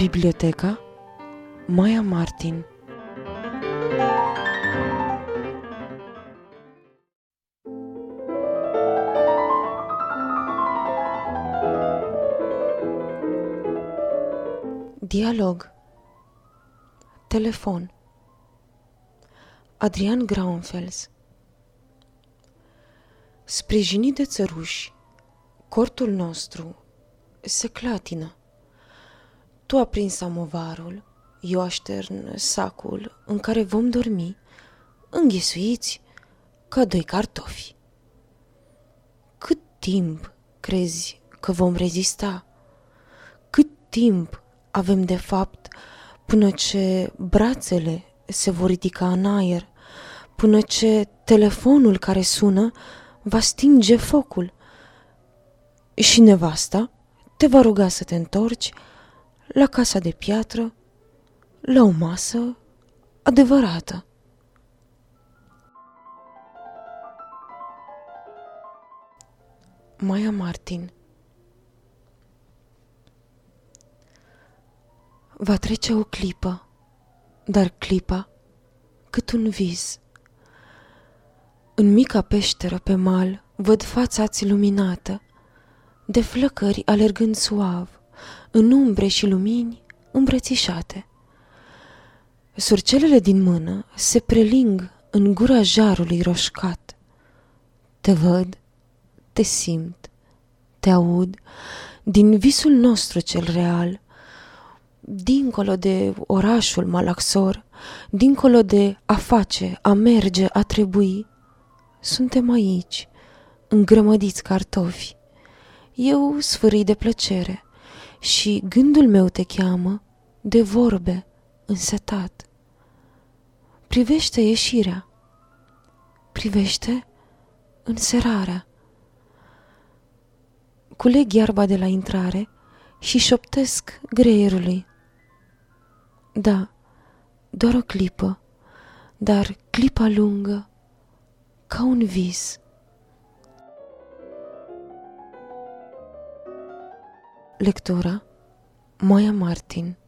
Biblioteca Maya Martin. Dialog. Telefon. Adrian Graunfels. Sprijinit de țăruși, cortul nostru se clatină. Tu aprins samovarul, eu aștern sacul în care vom dormi, înghesuiți ca doi cartofi. Cât timp crezi că vom rezista? Cât timp avem de fapt până ce brațele se vor ridica în aer, până ce telefonul care sună va stinge focul? Și nevasta te va ruga să te întorci la casa de piatră, la o masă adevărată. Maya Martin Va trece o clipă, dar clipa cât un vis. În mica peșteră pe mal văd fața-ți luminată, de flăcări alergând suav, în umbre și lumini îmbrățișate. Surcelele din mână se preling în gura jarului roșcat. Te văd, te simt, te aud din visul nostru cel real, dincolo de orașul malaxor, dincolo de a face, a merge, a trebui, suntem aici, îngrămădiți cartofi. Eu sfârâi de plăcere, și gândul meu te cheamă de vorbe însetat. Privește ieșirea, privește înserarea. Culeg iarba de la intrare și șoptesc greierului. Da, doar o clipă, dar clipa lungă, ca un vis. Lectura Moia Martin